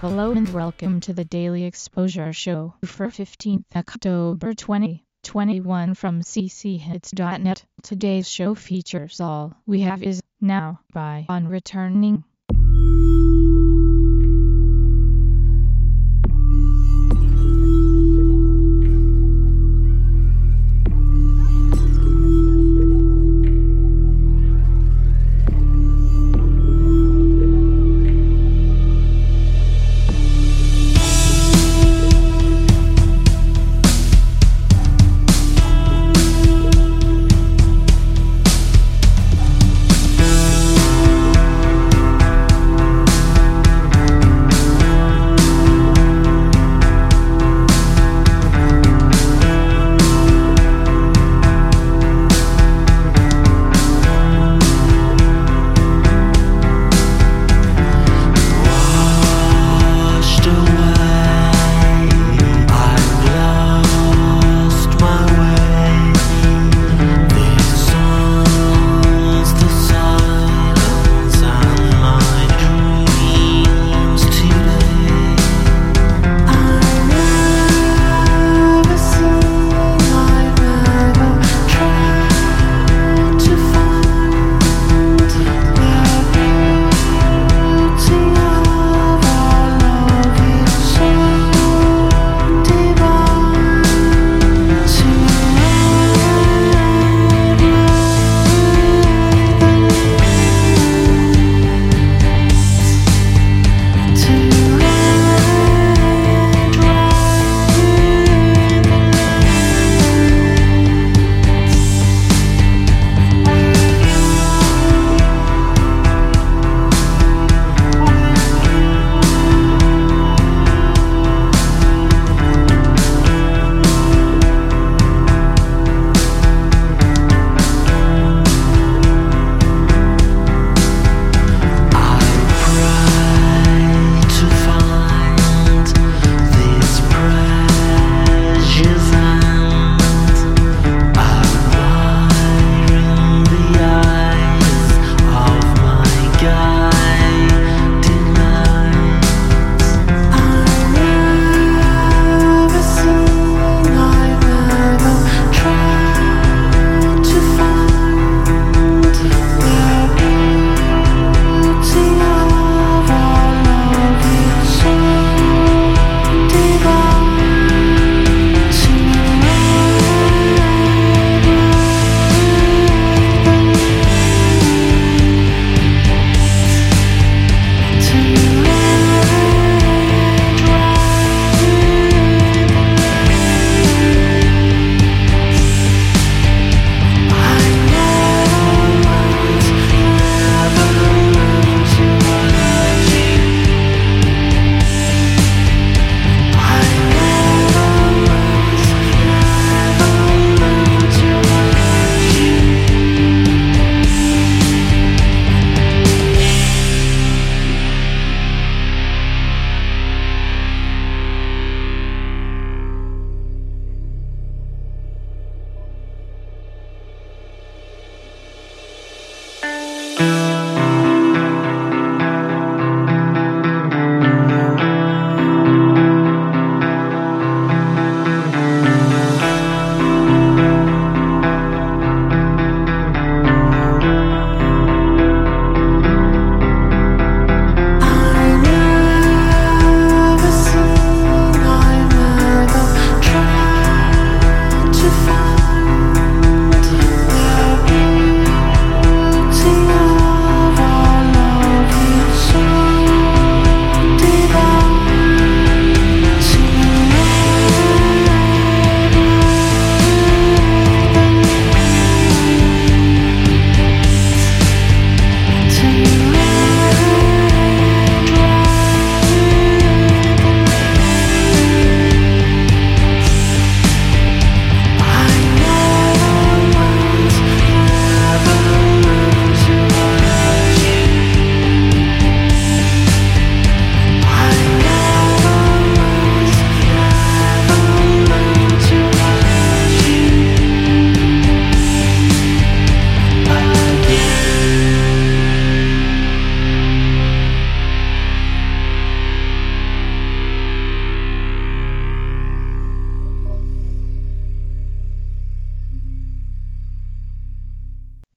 Hello and welcome to the Daily Exposure Show for 15th October 2021 from cchits.net. Today's show features All We Have Is Now by On Returning.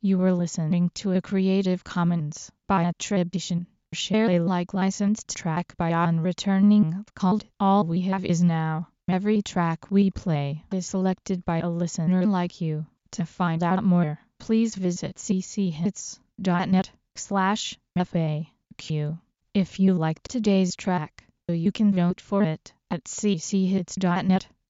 You were listening to a Creative Commons by attribution, share Alike licensed track by On Returning called All We Have Is Now. Every track we play is selected by a listener like you. To find out more, please visit cchits.net slash FAQ. If you liked today's track, you can vote for it at cchits.net